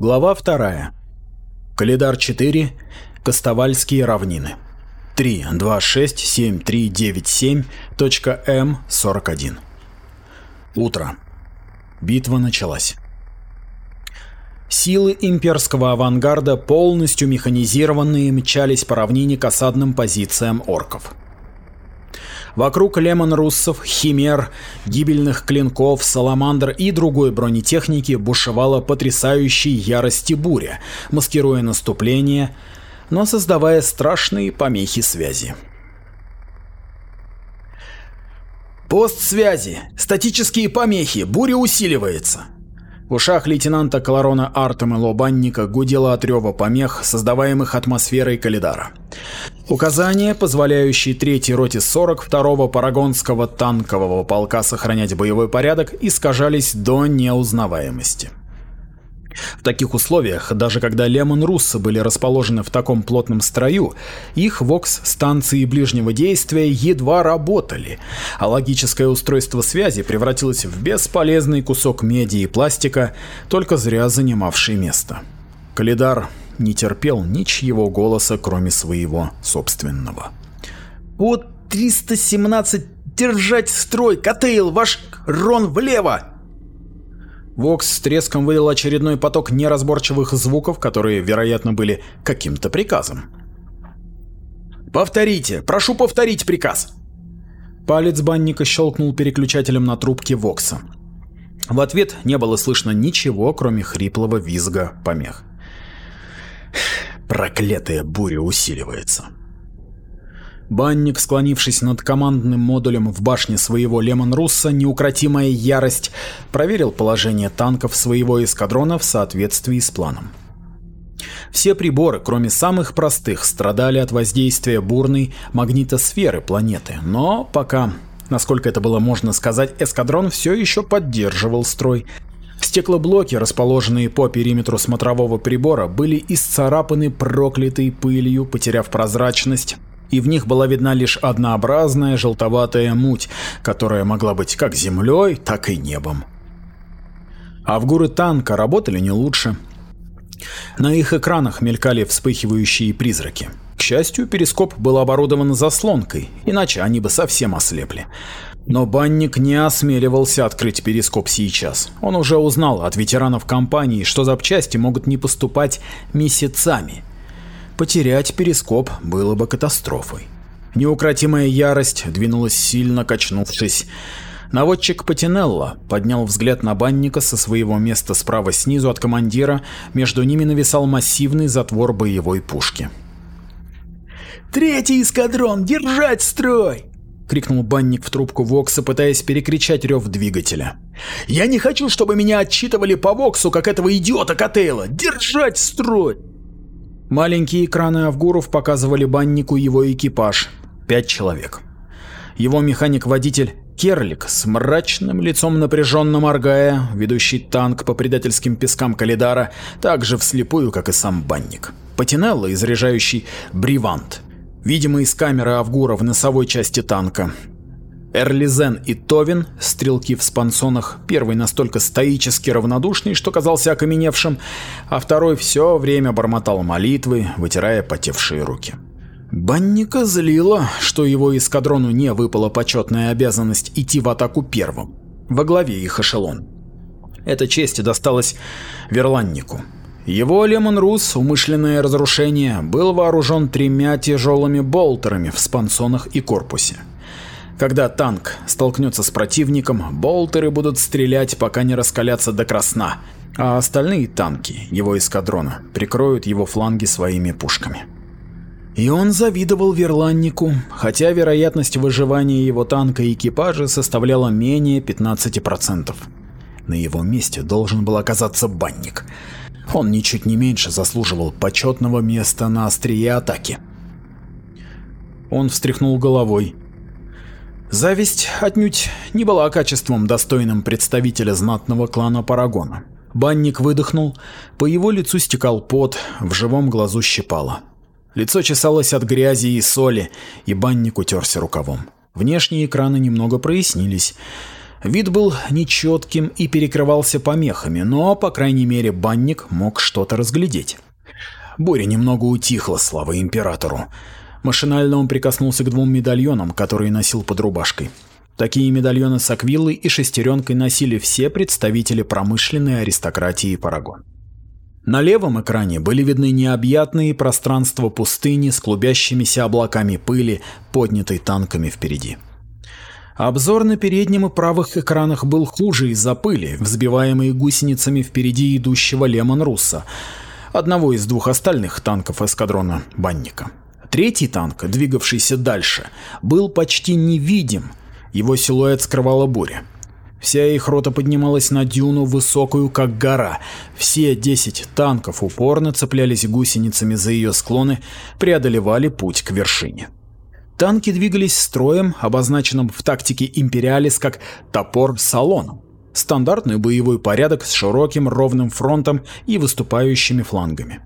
Глава 2. Калидар 4. Костовальские равнины. 3.26.7397.М41. Утро. Битва началась. Силы имперского авангарда, полностью механизированные, мчались по равнине к осадным позициям орков. Вокруг лемон-руссов, химер, гибельных клинков, саламандр и другой бронетехники бушевала потрясающей ярости буря, маскируя наступление, но создавая страшные помехи связи. «Пост связи! Статические помехи! Буря усиливается!» В ушах лейтенанта Колорона Артема Лобанника гудело от рева помех, создаваемых атмосферой Калидара. Указания, позволяющие третьей роте 42-го Парагонского танкового полка сохранять боевой порядок, искажались до неузнаваемости. В таких условиях, даже когда Лемон Руссы были расположены в таком плотном строю, их ВОКС-станции ближнего действия едва работали, а логическое устройство связи превратилось в бесполезный кусок меди и пластика, только зря занимавший место. Калидар не терпел ничьего голоса, кроме своего собственного. «Вот 317 держать строй! Котейл, ваш Рон влево!» Вокс с треском выдал очередной поток неразборчивых звуков, которые, вероятно, были каким-то приказом. «Повторите! Прошу повторить приказ!» Палец банника щелкнул переключателем на трубке Вокса. В ответ не было слышно ничего, кроме хриплого визга помех. «Проклятая буря усиливается!» Банник, склонившись над командным модулем в башне своего Лемон-Русса, неукротимая ярость, проверил положение танков своего эскадрона в соответствии с планом. Все приборы, кроме самых простых, страдали от воздействия бурной магнитосферы планеты, но пока, насколько это было можно сказать, эскадрон все еще поддерживал строй. Стеклоблоки, расположенные по периметру смотрового прибора, были исцарапаны проклятой пылью, потеряв прозрачность, и в них была видна лишь однообразная желтоватая муть, которая могла быть как землей, так и небом. Авгуры танка работали не лучше. На их экранах мелькали вспыхивающие призраки. К счастью, перископ был оборудован заслонкой, иначе они бы совсем ослепли. Но банник не осмеливался открыть перископ сейчас. Он уже узнал от ветеранов компании, что запчасти могут не поступать месяцами – Потерять перископ было бы катастрофой. Неукротимая ярость двинулась сильно качнувшись. Наводчик Патинелла поднял взгляд на банника со своего места справа снизу от командира, между ними нависал массивный затвор боевой пушки. «Третий эскадрон, держать строй!» — крикнул банник в трубку Вокса, пытаясь перекричать рев двигателя. «Я не хочу, чтобы меня отчитывали по Воксу, как этого идиота Котейла! Держать строй!» Маленькие экраны Авгуров показывали баннику его экипаж. Пять человек. Его механик-водитель Керлик с мрачным лицом напряженно моргая, ведущий танк по предательским пескам Калидара, так же вслепую, как и сам банник. Патинелло, изряжающий Бривант, видимо из камеры Авгура в носовой части танка, Эрлизен и Товин, стрелки в спансонах, первый настолько стоически равнодушный, что казался окаменевшим, а второй все время бормотал молитвы, вытирая потевшие руки. Банника злило, что его эскадрону не выпала почетная обязанность идти в атаку первым, во главе их эшелон. Эта честь досталась Верланнику. Его Лемон Рус, умышленное разрушение, был вооружен тремя тяжелыми болтерами в спансонах и корпусе. Когда танк столкнется с противником, болтеры будут стрелять, пока не раскалятся до красна, а остальные танки его эскадрона прикроют его фланги своими пушками. И он завидовал Верланнику, хотя вероятность выживания его танка и экипажа составляла менее 15%. На его месте должен был оказаться банник. Он ничуть не меньше заслуживал почетного места на острие атаки. Он встряхнул головой Зависть отнюдь не была качеством, достойным представителя знатного клана Парагона. Банник выдохнул, по его лицу стекал пот, в живом глазу щипало. Лицо чесалось от грязи и соли, и банник утерся рукавом. Внешние экраны немного прояснились. Вид был нечетким и перекрывался помехами, но, по крайней мере, банник мог что-то разглядеть. Буря немного утихла, слава императору. Машинально он прикоснулся к двум медальонам, которые носил под рубашкой. Такие медальоны с аквиллой и шестеренкой носили все представители промышленной аристократии Парагон. На левом экране были видны необъятные пространства пустыни с клубящимися облаками пыли, поднятой танками впереди. Обзор на переднем и правых экранах был хуже из-за пыли, взбиваемой гусеницами впереди идущего Лемон Русса, одного из двух остальных танков эскадрона Банника. Третий танк, двигавшийся дальше, был почти невидим, его силуэт скрывала буря. Вся их рота поднималась на дюну, высокую как гора. Все 10 танков упорно цеплялись гусеницами за ее склоны, преодолевали путь к вершине. Танки двигались строем, обозначенным в тактике Империалис как «топор салоном». Стандартный боевой порядок с широким ровным фронтом и выступающими флангами.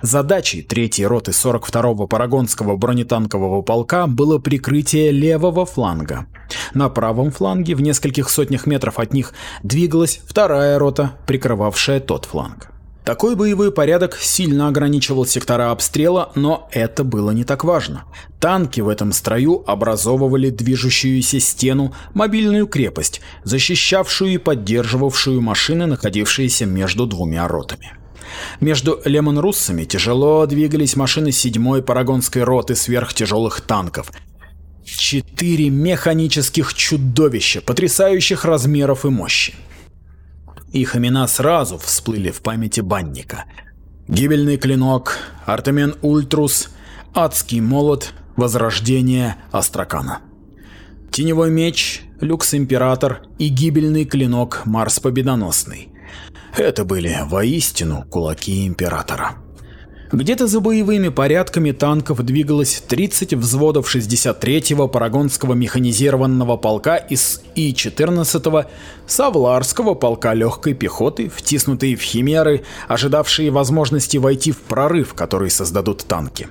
Задачей третьей роты 42-го Парагонского бронетанкового полка было прикрытие левого фланга. На правом фланге, в нескольких сотнях метров от них, двигалась вторая рота, прикрывавшая тот фланг. Такой боевой порядок сильно ограничивал сектора обстрела, но это было не так важно. Танки в этом строю образовывали движущуюся стену, мобильную крепость, защищавшую и поддерживавшую машины, находившиеся между двумя ротами. Между лемонруссами тяжело двигались машины 7-й парагонской роты сверхтяжелых танков. Четыре механических чудовища, потрясающих размеров и мощи. Их имена сразу всплыли в памяти банника. Гибельный клинок, Артемен Ультрус, Адский молот, Возрождение Астракана. Теневой меч, Люкс Император и гибельный клинок Марс Победоносный. Это были воистину кулаки Императора. Где-то за боевыми порядками танков двигалось 30 взводов 63-го Парагонского механизированного полка из И-14 Савларского полка легкой пехоты, втиснутые в химеры, ожидавшие возможности войти в прорыв, который создадут танки.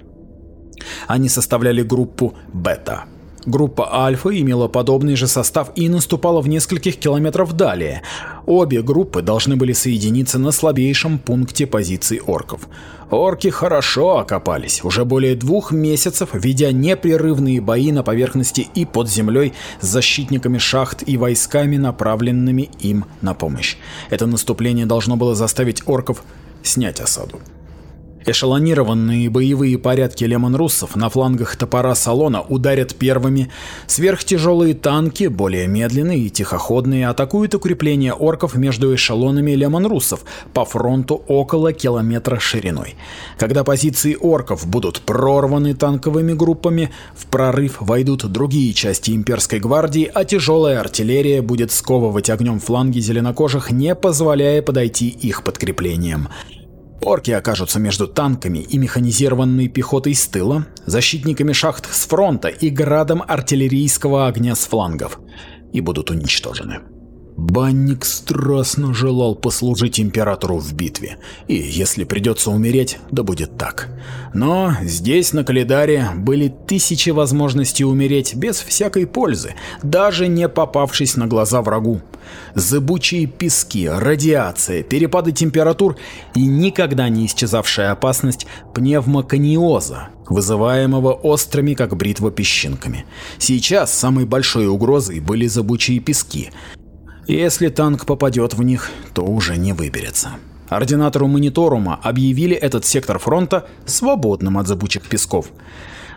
Они составляли группу «Бета». Группа Альфа имела подобный же состав и наступала в нескольких километров далее. Обе группы должны были соединиться на слабейшем пункте позиций орков. Орки хорошо окопались, уже более двух месяцев, ведя непрерывные бои на поверхности и под землей с защитниками шахт и войсками, направленными им на помощь. Это наступление должно было заставить орков снять осаду. Эшелонированные боевые порядки лемон-руссов на флангах топора салона ударят первыми, сверхтяжелые танки, более медленные и тихоходные, атакуют укрепления орков между эшелонами лемон-руссов по фронту около километра шириной. Когда позиции орков будут прорваны танковыми группами, в прорыв войдут другие части имперской гвардии, а тяжелая артиллерия будет сковывать огнем фланги зеленокожих, не позволяя подойти их подкреплениям. Орки окажутся между танками и механизированной пехотой с тыла, защитниками шахт с фронта и градом артиллерийского огня с флангов и будут уничтожены. Банник страстно желал послужить императору в битве, и если придется умереть, да будет так. Но здесь, на Калидаре, были тысячи возможностей умереть без всякой пользы, даже не попавшись на глаза врагу. Зыбучие пески, радиация, перепады температур и никогда не исчезавшая опасность пневмокониоза, вызываемого острыми, как бритва, песчинками. Сейчас самой большой угрозой были зыбучие пески, если танк попадет в них, то уже не выберется. Ординатору мониторума объявили этот сектор фронта свободным от зыбучих песков.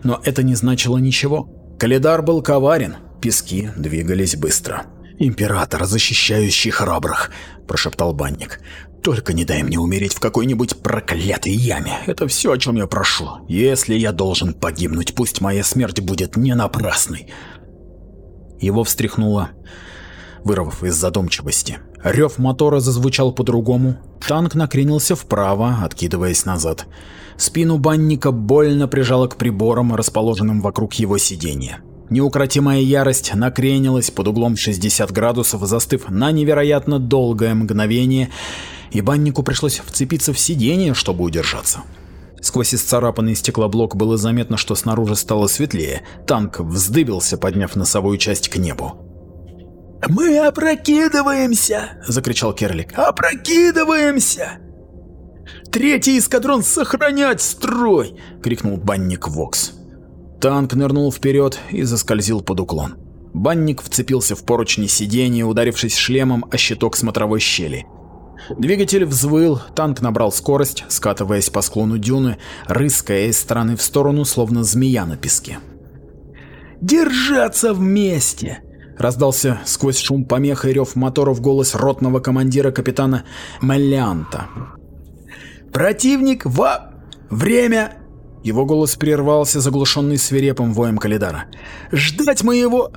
Но это не значило ничего. Калидар был коварен, пески двигались быстро. «Император, защищающий храбрых», – прошептал банник. «Только не дай мне умереть в какой-нибудь проклятой яме. Это все, о чем я прошу. Если я должен погибнуть, пусть моя смерть будет не напрасной». Его встряхнуло вырвав из задумчивости. Рев мотора зазвучал по-другому, танк накренился вправо, откидываясь назад. Спину банника больно прижало к приборам, расположенным вокруг его сиденья. Неукротимая ярость накренилась под углом 60 градусов, застыв на невероятно долгое мгновение, и баннику пришлось вцепиться в сиденье, чтобы удержаться. Сквозь исцарапанный стеклоблок было заметно, что снаружи стало светлее. Танк вздыбился, подняв носовую часть к небу. «Мы опрокидываемся!» — закричал Керлик. «Опрокидываемся!» «Третий эскадрон сохранять строй!» — крикнул банник Вокс. Танк нырнул вперед и заскользил под уклон. Банник вцепился в поручни сиденья, ударившись шлемом о щиток смотровой щели. Двигатель взвыл, танк набрал скорость, скатываясь по склону дюны, рыская из стороны в сторону, словно змея на песке. «Держаться вместе!» Раздался сквозь шум помех и рев моторов голос ротного командира капитана Маллианта. «Противник во... время...» Его голос прервался, заглушенный свирепым воем Калидара. «Ждать моего...»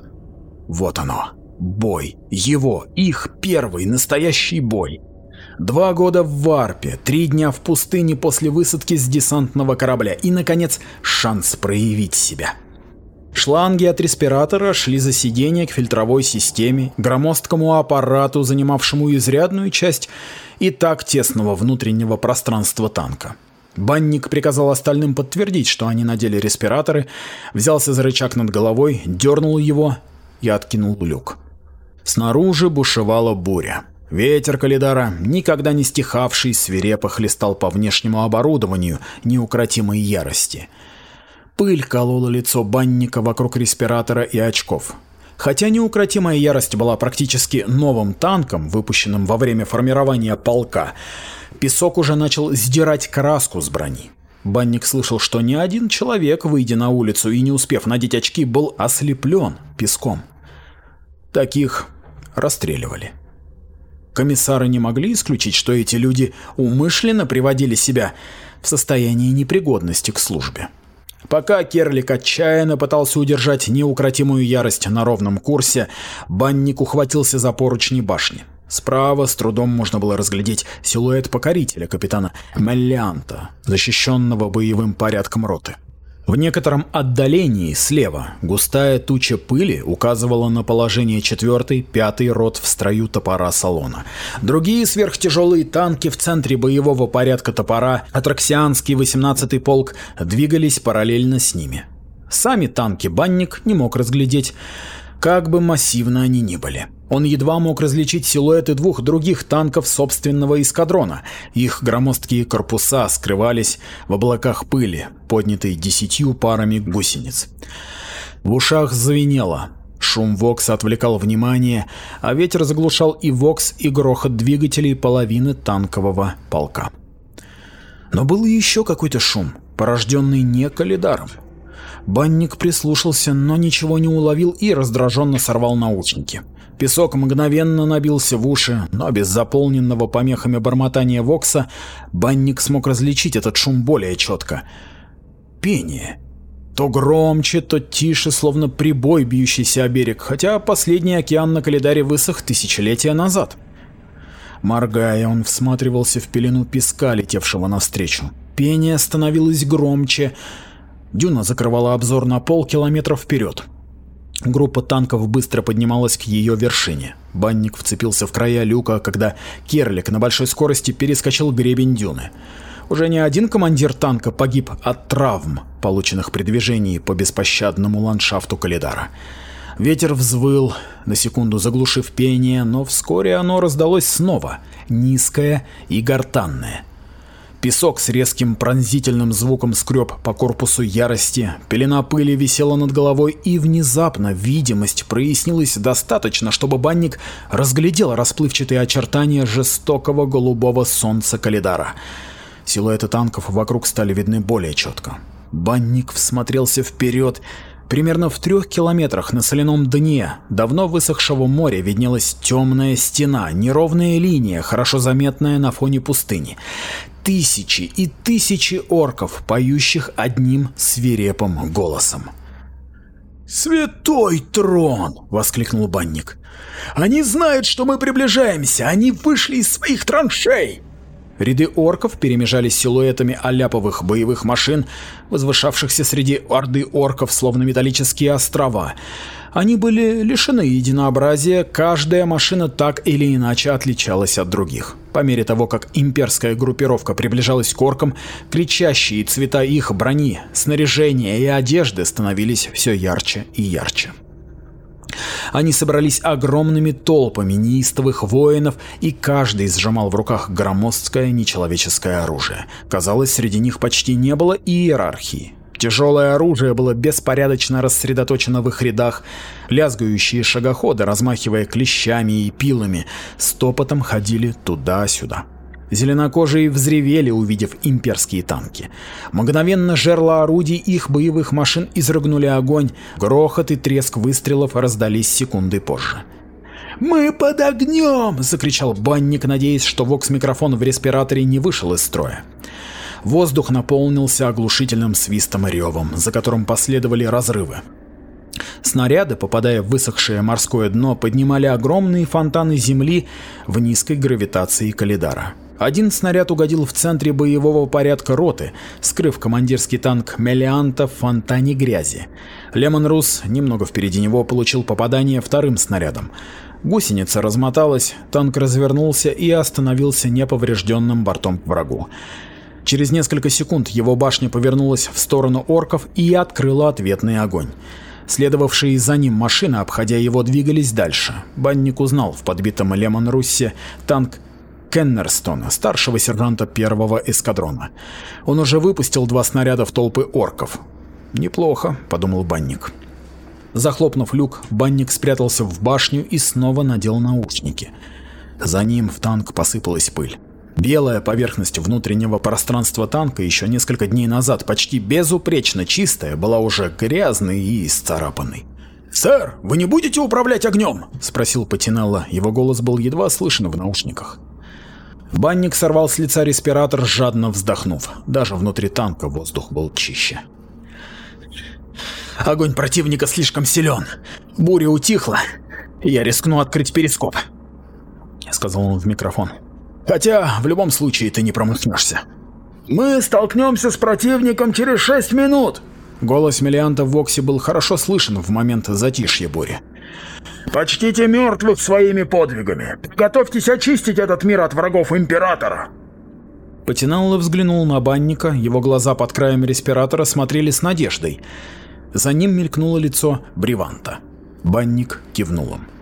Вот оно. Бой. Его, их первый настоящий бой. Два года в Варпе, три дня в пустыне после высадки с десантного корабля и, наконец, шанс проявить себя. Шланги от респиратора шли за сиденье к фильтровой системе, громоздкому аппарату, занимавшему изрядную часть и так тесного внутреннего пространства танка. Банник приказал остальным подтвердить, что они надели респираторы, взялся за рычаг над головой, дернул его и откинул люк. Снаружи бушевала буря. Ветер Калидара, никогда не стихавший, свирепо хлестал по внешнему оборудованию неукротимой ярости – Пыль колола лицо банника вокруг респиратора и очков. Хотя неукротимая ярость была практически новым танком, выпущенным во время формирования полка, песок уже начал сдирать краску с брони. Банник слышал, что ни один человек, выйдя на улицу и не успев надеть очки, был ослеплен песком. Таких расстреливали. Комиссары не могли исключить, что эти люди умышленно приводили себя в состояние непригодности к службе. Пока Керлик отчаянно пытался удержать неукротимую ярость на ровном курсе, банник ухватился за поручни башни. Справа с трудом можно было разглядеть силуэт покорителя капитана Меллианта, защищенного боевым порядком роты. В некотором отдалении слева густая туча пыли указывала на положение четвертый, пятый рот в строю топора салона. Другие сверхтяжелые танки в центре боевого порядка топора, атраксианский 18-й полк, двигались параллельно с ними. Сами танки банник не мог разглядеть, как бы массивно они ни были. Он едва мог различить силуэты двух других танков собственного эскадрона. Их громоздкие корпуса скрывались в облаках пыли, поднятой десятью парами гусениц. В ушах звенело. Шум Вокса отвлекал внимание, а ветер заглушал и Вокс, и грохот двигателей половины танкового полка. Но был еще какой-то шум, порожденный не Калидаром. Банник прислушался, но ничего не уловил и раздраженно сорвал наушники. Песок мгновенно набился в уши, но без заполненного помехами бормотания Вокса банник смог различить этот шум более четко. Пение. То громче, то тише, словно прибой, бьющийся о берег, хотя последний океан на календаре высох тысячелетия назад. Моргая, он всматривался в пелену песка, летевшего навстречу. Пение становилось громче, Дюна закрывала обзор на полкилометра вперед. Группа танков быстро поднималась к ее вершине. Банник вцепился в края люка, когда Керлик на большой скорости перескочил гребень дюны. Уже не один командир танка погиб от травм, полученных при движении по беспощадному ландшафту Калидара. Ветер взвыл, на секунду заглушив пение, но вскоре оно раздалось снова, низкое и гортанное – Песок с резким пронзительным звуком скреб по корпусу ярости, пелена пыли висела над головой, и внезапно видимость прояснилась достаточно, чтобы банник разглядел расплывчатые очертания жестокого голубого солнца Калидара. Силуэты танков вокруг стали видны более четко. Банник всмотрелся вперед. Примерно в трех километрах на соляном дне давно высохшего моря виднелась темная стена, неровная линия, хорошо заметная на фоне пустыни тысячи и тысячи орков, поющих одним свирепым голосом. «Святой трон!» — воскликнул банник. «Они знают, что мы приближаемся! Они вышли из своих траншей!» Ряды орков перемежались силуэтами аляповых боевых машин, возвышавшихся среди орды орков, словно металлические острова. Они были лишены единообразия, каждая машина так или иначе отличалась от других. По мере того, как имперская группировка приближалась к оркам, кричащие цвета их брони, снаряжения и одежды становились все ярче и ярче. Они собрались огромными толпами неистовых воинов, и каждый сжимал в руках громоздкое нечеловеческое оружие. Казалось, среди них почти не было иерархии. Тяжелое оружие было беспорядочно рассредоточено в их рядах, лязгающие шагоходы, размахивая клещами и пилами, стопотом ходили туда-сюда. Зеленокожие взревели, увидев имперские танки. Мгновенно жерла орудий их боевых машин изрыгнули огонь, грохот и треск выстрелов раздались секунды позже. «Мы под огнем!» – закричал банник, надеясь, что вокс-микрофон в респираторе не вышел из строя. Воздух наполнился оглушительным свистом и ревом, за которым последовали разрывы. Снаряды, попадая в высохшее морское дно, поднимали огромные фонтаны земли в низкой гравитации Калидара. Один снаряд угодил в центре боевого порядка роты, скрыв командирский танк Мелианта в фонтане грязи. Лемон Рус немного впереди него получил попадание вторым снарядом. Гусеница размоталась, танк развернулся и остановился неповрежденным бортом к врагу. Через несколько секунд его башня повернулась в сторону орков и открыла ответный огонь. Следовавшие за ним машины, обходя его, двигались дальше. Банник узнал в подбитом Лемон Руссе танк Кеннерстона, старшего сержанта первого эскадрона. Он уже выпустил два снаряда в толпы орков. «Неплохо», — подумал Банник. Захлопнув люк, Банник спрятался в башню и снова надел наушники. За ним в танк посыпалась пыль. Белая поверхность внутреннего пространства танка еще несколько дней назад почти безупречно чистая была уже грязной и исцарапанной. «Сэр, вы не будете управлять огнем?» – спросил Патинелло. Его голос был едва слышен в наушниках. Банник сорвал с лица респиратор, жадно вздохнув. Даже внутри танка воздух был чище. Огонь противника слишком силен. Буря утихла. Я рискну открыть перископ. Сказал он в микрофон. Хотя, в любом случае, ты не промахнешься. Мы столкнемся с противником через 6 минут. Голос Мелианта в Воксе был хорошо слышен в момент затишья бури. Почтите мертвых своими подвигами. Готовьтесь очистить этот мир от врагов Императора. Потиналло взглянул на банника, его глаза под краем респиратора смотрели с надеждой. За ним мелькнуло лицо Бриванта. Банник кивнул им.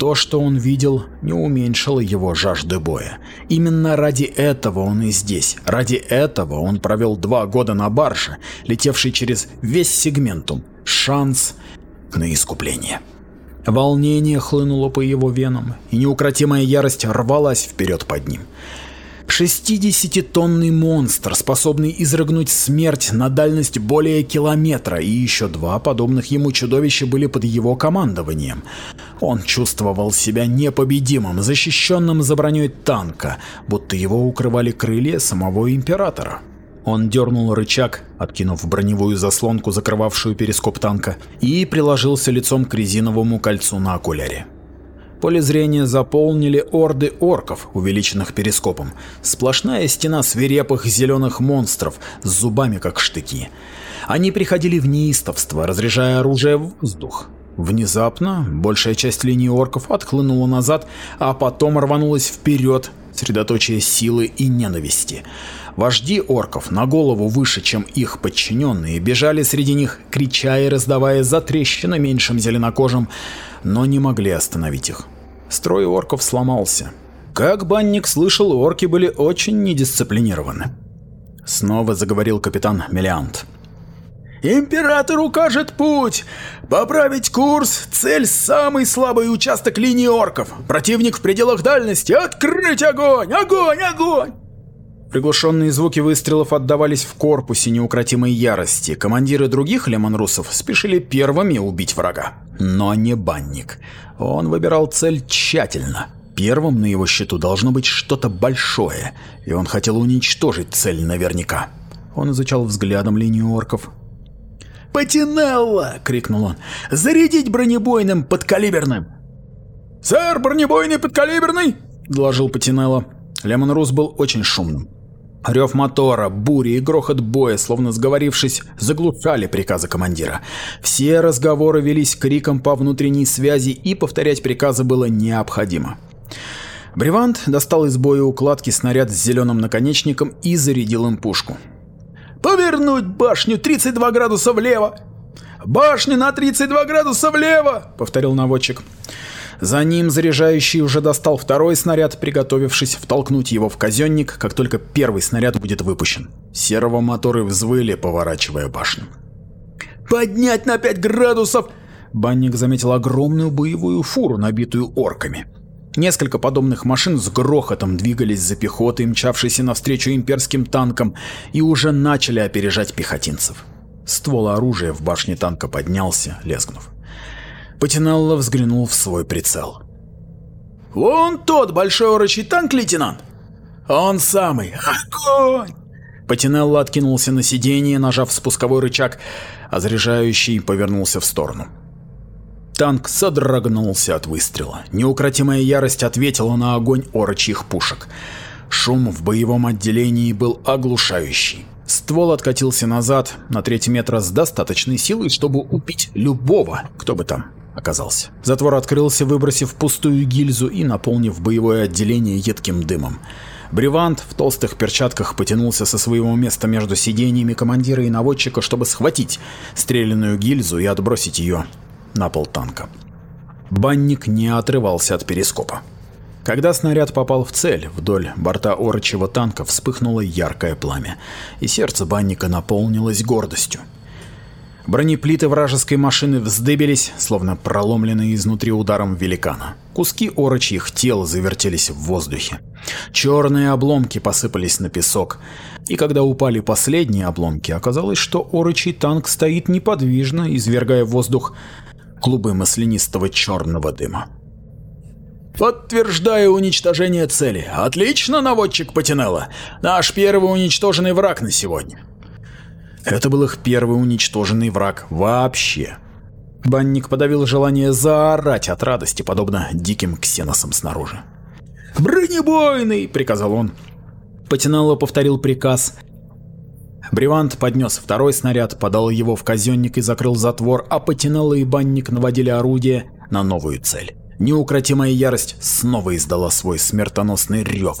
То, что он видел, не уменьшило его жажды боя. Именно ради этого он и здесь. Ради этого он провел два года на барже, летевший через весь сегментум. Шанс на искупление. Волнение хлынуло по его венам, и неукротимая ярость рвалась вперед под ним. Шестидесятитонный монстр, способный изрыгнуть смерть на дальность более километра, и еще два подобных ему чудовища были под его командованием. Он чувствовал себя непобедимым, защищенным за броней танка, будто его укрывали крылья самого Императора. Он дернул рычаг, откинув броневую заслонку, закрывавшую перископ танка, и приложился лицом к резиновому кольцу на окуляре. Поле зрения заполнили орды орков, увеличенных перископом. Сплошная стена свирепых зеленых монстров с зубами как штыки. Они приходили в неистовство, разряжая оружие в воздух. Внезапно большая часть линии орков отхлынула назад, а потом рванулась вперед, средоточие силы и ненависти. Вожди орков на голову выше, чем их подчиненные, бежали среди них, крича и раздавая затрещины меньшим зеленокожим, но не могли остановить их. Строй орков сломался. Как банник слышал, орки были очень недисциплинированы. Снова заговорил капитан Мелиант. Император укажет путь! Поправить курс! Цель – самый слабый участок линии орков! Противник в пределах дальности! Открыть огонь! Огонь! Огонь! Приглушенные звуки выстрелов отдавались в корпусе неукротимой ярости. Командиры других лемонрусов спешили первыми убить врага. Но не банник. Он выбирал цель тщательно. Первым на его счету должно быть что-то большое, и он хотел уничтожить цель наверняка. Он изучал взглядом линию орков. «Патинелла!» — крикнул он. «Зарядить бронебойным подкалиберным!» «Сэр, бронебойный подкалиберный!» — доложил Патинелла. Лемон Рус был очень шумным. Рев мотора, бури и грохот боя, словно сговорившись, заглушали приказы командира. Все разговоры велись криком по внутренней связи, и повторять приказы было необходимо. Бревант достал из боя укладки снаряд с зеленым наконечником и зарядил им пушку. «Повернуть башню 32 градуса влево!» «Башня на 32 градуса влево!» — повторил наводчик. За ним заряжающий уже достал второй снаряд, приготовившись втолкнуть его в казенник, как только первый снаряд будет выпущен. Сервомоторы взвыли, поворачивая башню. «Поднять на 5 градусов!» Банник заметил огромную боевую фуру, набитую орками. Несколько подобных машин с грохотом двигались за пехотой, мчавшейся навстречу имперским танкам, и уже начали опережать пехотинцев. Ствол оружия в башне танка поднялся, лезгнув. Патинелло взглянул в свой прицел. «Вон тот большой орочий танк, лейтенант!» «Он самый! Огонь!» Патинелло откинулся на сиденье, нажав спусковой рычаг, а заряжающий повернулся в сторону. Танк содрогнулся от выстрела. Неукротимая ярость ответила на огонь орочьих пушек. Шум в боевом отделении был оглушающий. Ствол откатился назад на треть метра с достаточной силой, чтобы убить любого, кто бы там оказался. Затвор открылся, выбросив пустую гильзу и наполнив боевое отделение едким дымом. Бревант в толстых перчатках потянулся со своего места между сиденьями командира и наводчика, чтобы схватить стрелянную гильзу и отбросить ее на пол танка. Банник не отрывался от перископа. Когда снаряд попал в цель, вдоль борта орочего танка вспыхнуло яркое пламя, и сердце банника наполнилось гордостью. Бронеплиты вражеской машины вздыбились, словно проломленные изнутри ударом великана. Куски орочьих тел завертелись в воздухе. Черные обломки посыпались на песок, и когда упали последние обломки, оказалось, что орочий танк стоит неподвижно, извергая в воздух клубы маслянистого черного дыма. «Подтверждаю уничтожение цели. Отлично, наводчик Патинелла. Наш первый уничтоженный враг на сегодня». Это был их первый уничтоженный враг вообще. Банник подавил желание заорать от радости, подобно диким ксеносам снаружи. «Бронебойный!» — приказал он. Патинелло повторил приказ, Бревант поднес второй снаряд, подал его в казенник и закрыл затвор, а Патинелло и Банник наводили орудие на новую цель. Неукротимая ярость снова издала свой смертоносный рев.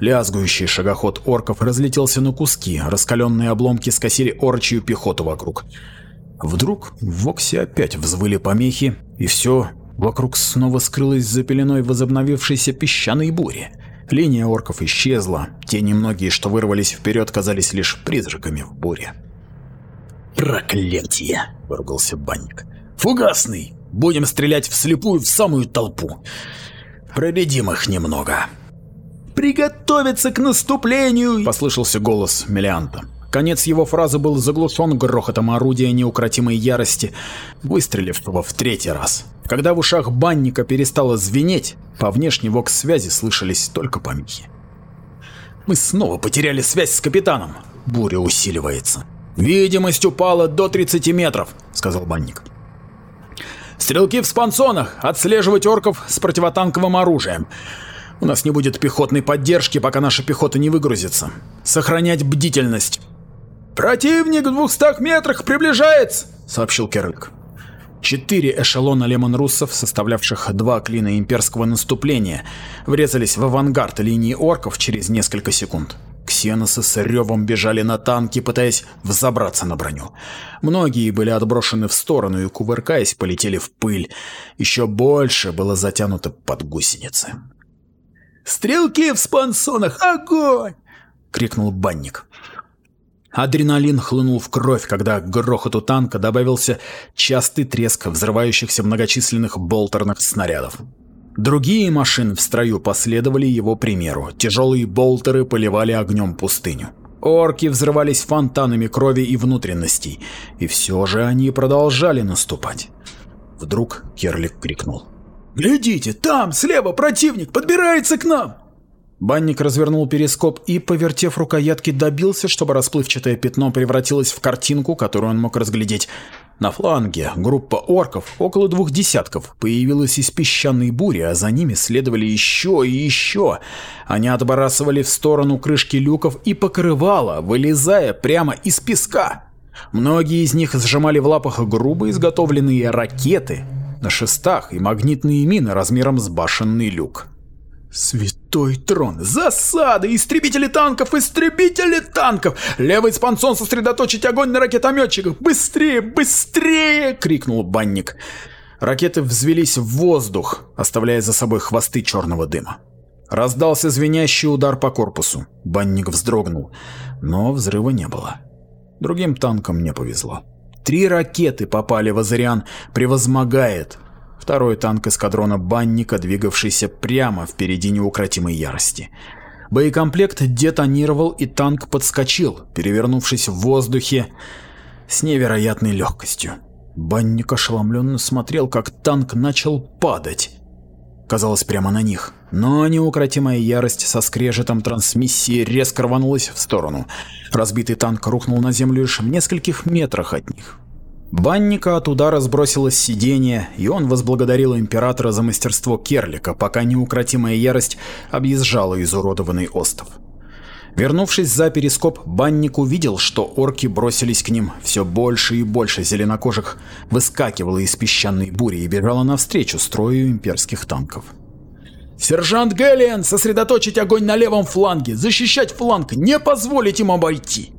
Лязгующий шагоход орков разлетелся на куски, раскаленные обломки скосили орчью пехоту вокруг. Вдруг в Воксе опять взвыли помехи, и все вокруг снова скрылось за пеленой возобновившейся песчаной бури. Линия орков исчезла, те немногие, что вырвались вперед, казались лишь призраками в буре. «Проклятие!» – выругался банник. «Фугасный! Будем стрелять вслепую в самую толпу. Проредим их немного». «Приготовиться к наступлению!» – послышался голос Мелианта. Конец его фразы был заглушен грохотом орудия неукротимой ярости, выстрелившего в третий раз. Когда в ушах банника перестало звенеть, по внешней вокс-связи слышались только помехи. «Мы снова потеряли связь с капитаном. Буря усиливается. Видимость упала до 30 метров», — сказал банник. «Стрелки в спансонах! Отслеживать орков с противотанковым оружием. У нас не будет пехотной поддержки, пока наша пехота не выгрузится. Сохранять бдительность. «Противник в двухстах метрах приближается!» — сообщил Керлик. Четыре эшелона лемон-руссов, составлявших два клина имперского наступления, врезались в авангард линии орков через несколько секунд. Ксеносы с ревом бежали на танки, пытаясь взобраться на броню. Многие были отброшены в сторону и, кувыркаясь, полетели в пыль. Еще больше было затянуто под гусеницы. «Стрелки в спансонах! Огонь!» — крикнул банник. Адреналин хлынул в кровь, когда к грохоту танка добавился частый треск взрывающихся многочисленных болтерных снарядов. Другие машины в строю последовали его примеру. Тяжелые болтеры поливали огнем пустыню. Орки взрывались фонтанами крови и внутренностей, и все же они продолжали наступать. Вдруг Керлик крикнул. «Глядите, там, слева противник, подбирается к нам!» Банник развернул перископ и, повертев рукоятки, добился, чтобы расплывчатое пятно превратилось в картинку, которую он мог разглядеть. На фланге группа орков, около двух десятков, появилась из песчаной бури, а за ними следовали еще и еще. Они отбрасывали в сторону крышки люков и покрывало, вылезая прямо из песка. Многие из них сжимали в лапах грубо изготовленные ракеты на шестах и магнитные мины размером с башенный люк. Святой трон! Засады! Истребители танков! Истребители танков! Левый спансон сосредоточить огонь на ракетометчиках! Быстрее! Быстрее! крикнул банник. Ракеты взвелись в воздух, оставляя за собой хвосты черного дыма. Раздался звенящий удар по корпусу. Банник вздрогнул, но взрыва не было. Другим танкам не повезло. Три ракеты попали в Азариан, превозмогает. Второй танк эскадрона Банника, двигавшийся прямо впереди неукротимой ярости. Боекомплект детонировал и танк подскочил, перевернувшись в воздухе с невероятной легкостью. Банник ошеломленно смотрел, как танк начал падать. Казалось, прямо на них. Но неукротимая ярость со скрежетом трансмиссии резко рванулась в сторону. Разбитый танк рухнул на землю лишь в нескольких метрах от них. Банника от удара сбросило с сиденья, и он возблагодарил императора за мастерство Керлика, пока неукротимая ярость объезжала изуродованный остров. Вернувшись за перископ, банник увидел, что орки бросились к ним. Все больше и больше зеленокожих выскакивало из песчаной бури и бежало навстречу строю имперских танков. «Сержант Гэллиан, сосредоточить огонь на левом фланге, защищать фланг, не позволить им обойти!»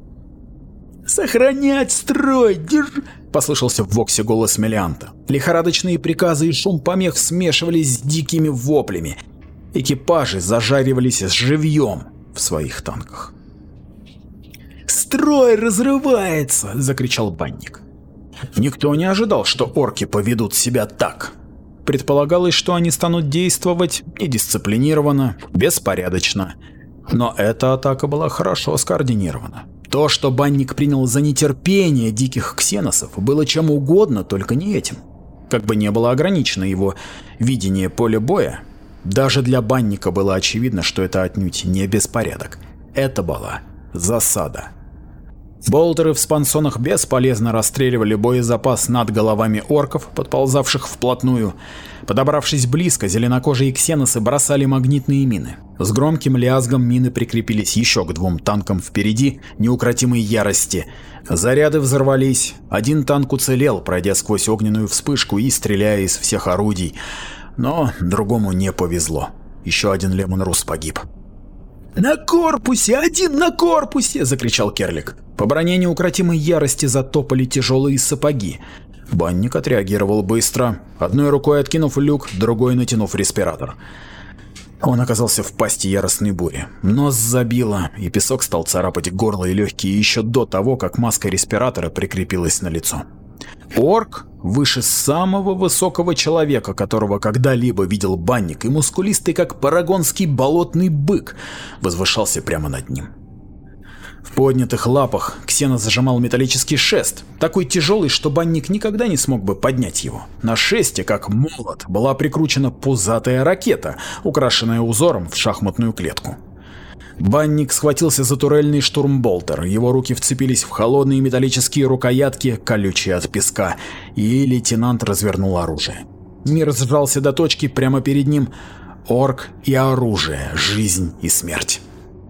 «Сохранять строй! Держ...» — послышался в Воксе голос Мелианта. Лихорадочные приказы и шум помех смешивались с дикими воплями. Экипажи зажаривались живьем в своих танках. «Строй разрывается!» — закричал банник. Никто не ожидал, что орки поведут себя так. Предполагалось, что они станут действовать недисциплинированно, беспорядочно. Но эта атака была хорошо скоординирована. То, что банник принял за нетерпение диких ксеносов, было чем угодно, только не этим. Как бы не было ограничено его видение поля боя, даже для банника было очевидно, что это отнюдь не беспорядок. Это была засада. Болтеры в спансонах бесполезно расстреливали боезапас над головами орков, подползавших вплотную. Подобравшись близко, зеленокожие ксеносы бросали магнитные мины. С громким лязгом мины прикрепились еще к двум танкам впереди неукротимой ярости. Заряды взорвались. Один танк уцелел, пройдя сквозь огненную вспышку и стреляя из всех орудий. Но другому не повезло. Еще один Лемон Рус погиб. «На корпусе! Один на корпусе!» – закричал Керлик. По броне неукротимой ярости затопали тяжелые сапоги. Банник отреагировал быстро, одной рукой откинув люк, другой натянув респиратор. Он оказался в пасти яростной бури. Нос забило, и песок стал царапать горло и легкие еще до того, как маска респиратора прикрепилась на лицо. Орк выше самого высокого человека, которого когда-либо видел банник, и мускулистый, как парагонский болотный бык, возвышался прямо над ним. В поднятых лапах Ксена зажимал металлический шест, такой тяжелый, что банник никогда не смог бы поднять его. На шесте, как молот, была прикручена пузатая ракета, украшенная узором в шахматную клетку. Банник схватился за турельный штурмболтер, его руки вцепились в холодные металлические рукоятки, колючие от песка, и лейтенант развернул оружие. Мир сжался до точки прямо перед ним. Орк и оружие, жизнь и смерть.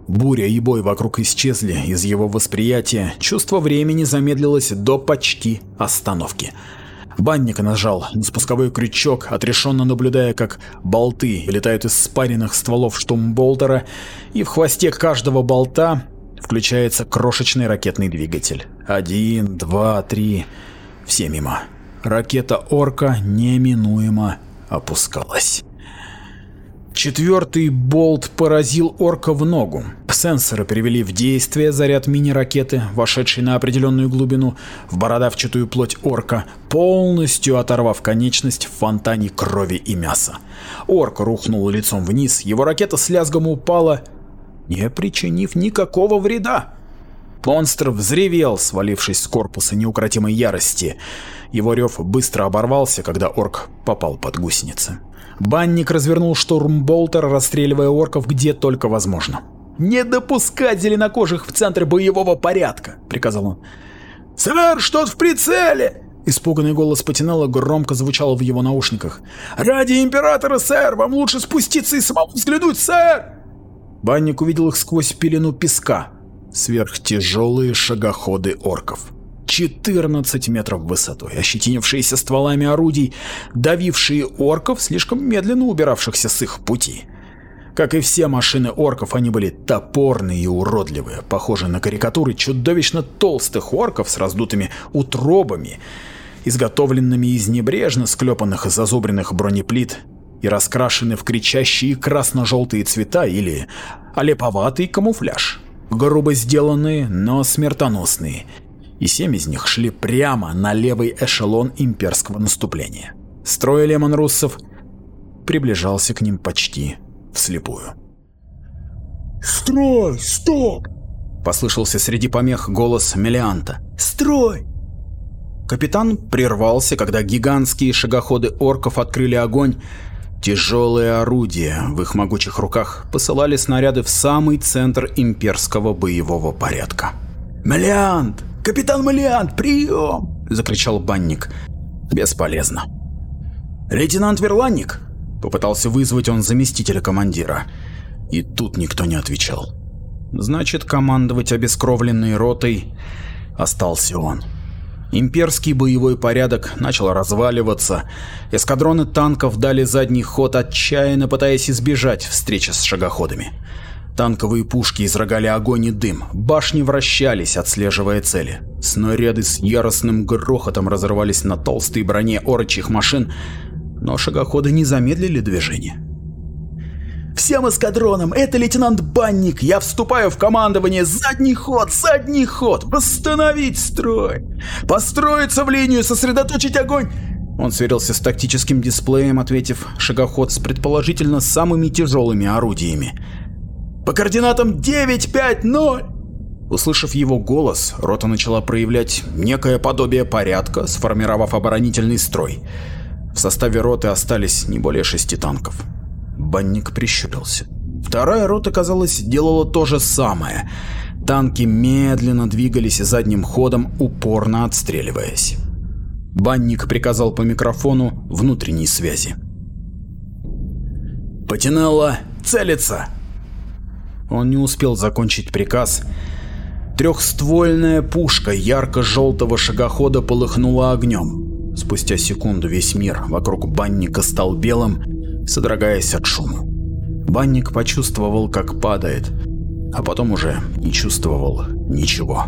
Буря и бой вокруг исчезли из его восприятия, чувство времени замедлилось до почти остановки. Банник нажал на спусковой крючок, отрешенно наблюдая, как болты вылетают из спаренных стволов штумболтера, и в хвосте каждого болта включается крошечный ракетный двигатель. Один, два, три. Все мимо. Ракета «Орка» неминуемо опускалась. Четвертый болт поразил орка в ногу. Сенсоры привели в действие заряд мини-ракеты, вошедший на определенную глубину в бородавчатую плоть орка, полностью оторвав конечность в фонтане крови и мяса. Орк рухнул лицом вниз, его ракета с лязгом упала, не причинив никакого вреда. Монстр взревел, свалившись с корпуса неукротимой ярости. Его рев быстро оборвался, когда орк попал под гусеницы. Банник развернул штурмболтер, расстреливая орков где только возможно. «Не допускать зеленокожих в центр боевого порядка!» — приказал он. «Сэр, что-то в прицеле!» Испуганный голос Патинелла громко звучал в его наушниках. «Ради Императора, сэр! Вам лучше спуститься и самому взглянуть, сэр!» Банник увидел их сквозь пелену песка. Сверхтяжелые шагоходы орков. 14 метров высотой, ощетинившиеся стволами орудий, давившие орков, слишком медленно убиравшихся с их пути. Как и все машины орков, они были топорные и уродливые, похожие на карикатуры чудовищно толстых орков с раздутыми утробами, изготовленными из небрежно склепанных и зазубренных бронеплит и раскрашены в кричащие красно-желтые цвета или олеповатый камуфляж. Грубо сделанные, но смертоносные, и семь из них шли прямо на левый эшелон имперского наступления. Строй лемон-руссов приближался к ним почти вслепую. «Строй! Стоп!» — послышался среди помех голос Мелианта. «Строй!» Капитан прервался, когда гигантские шагоходы орков открыли огонь. Тяжелые орудия в их могучих руках посылали снаряды в самый центр имперского боевого порядка. «Мелиант! Капитан Мелиант, прием!» — закричал банник. Бесполезно. «Лейтенант Верланник!» — попытался вызвать он заместителя командира. И тут никто не отвечал. Значит, командовать обескровленной ротой остался он. Имперский боевой порядок начал разваливаться, эскадроны танков дали задний ход, отчаянно пытаясь избежать встречи с шагоходами. Танковые пушки изрогали огонь и дым, башни вращались, отслеживая цели. Снаряды с яростным грохотом разрывались на толстой броне орочих машин, но шагоходы не замедлили движение. «Всем эскадронам, это лейтенант Банник, я вступаю в командование, задний ход, задний ход, восстановить строй, построиться в линию, сосредоточить огонь!» Он сверился с тактическим дисплеем, ответив. Шагоход с предположительно самыми тяжелыми орудиями. По координатам 950. Услышав его голос, рота начала проявлять некое подобие порядка, сформировав оборонительный строй. В составе роты остались не более шести танков. Банник прищурился. Вторая рота, казалось, делала то же самое. Танки медленно двигались задним ходом, упорно отстреливаясь. Банник приказал по микрофону внутренней связи. «Потянело! Целиться!» Он не успел закончить приказ. Трехствольная пушка ярко-желтого шагохода полыхнула огнем. Спустя секунду весь мир вокруг банника стал белым, содрогаясь от шума. Банник почувствовал, как падает, а потом уже не чувствовал ничего.